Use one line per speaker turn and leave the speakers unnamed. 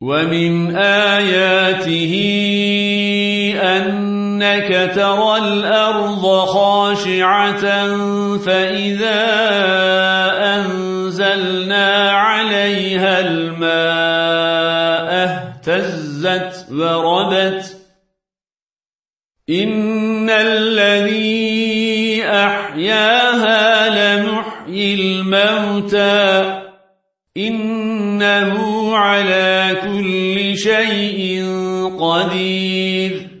ومن آياته أنك ترى الأرض خاشعة فإذا أنزلنا عليها الماء اهتزت وربت إن الذي أحياها لمحيي الموتى إنه على كل شيء قدير.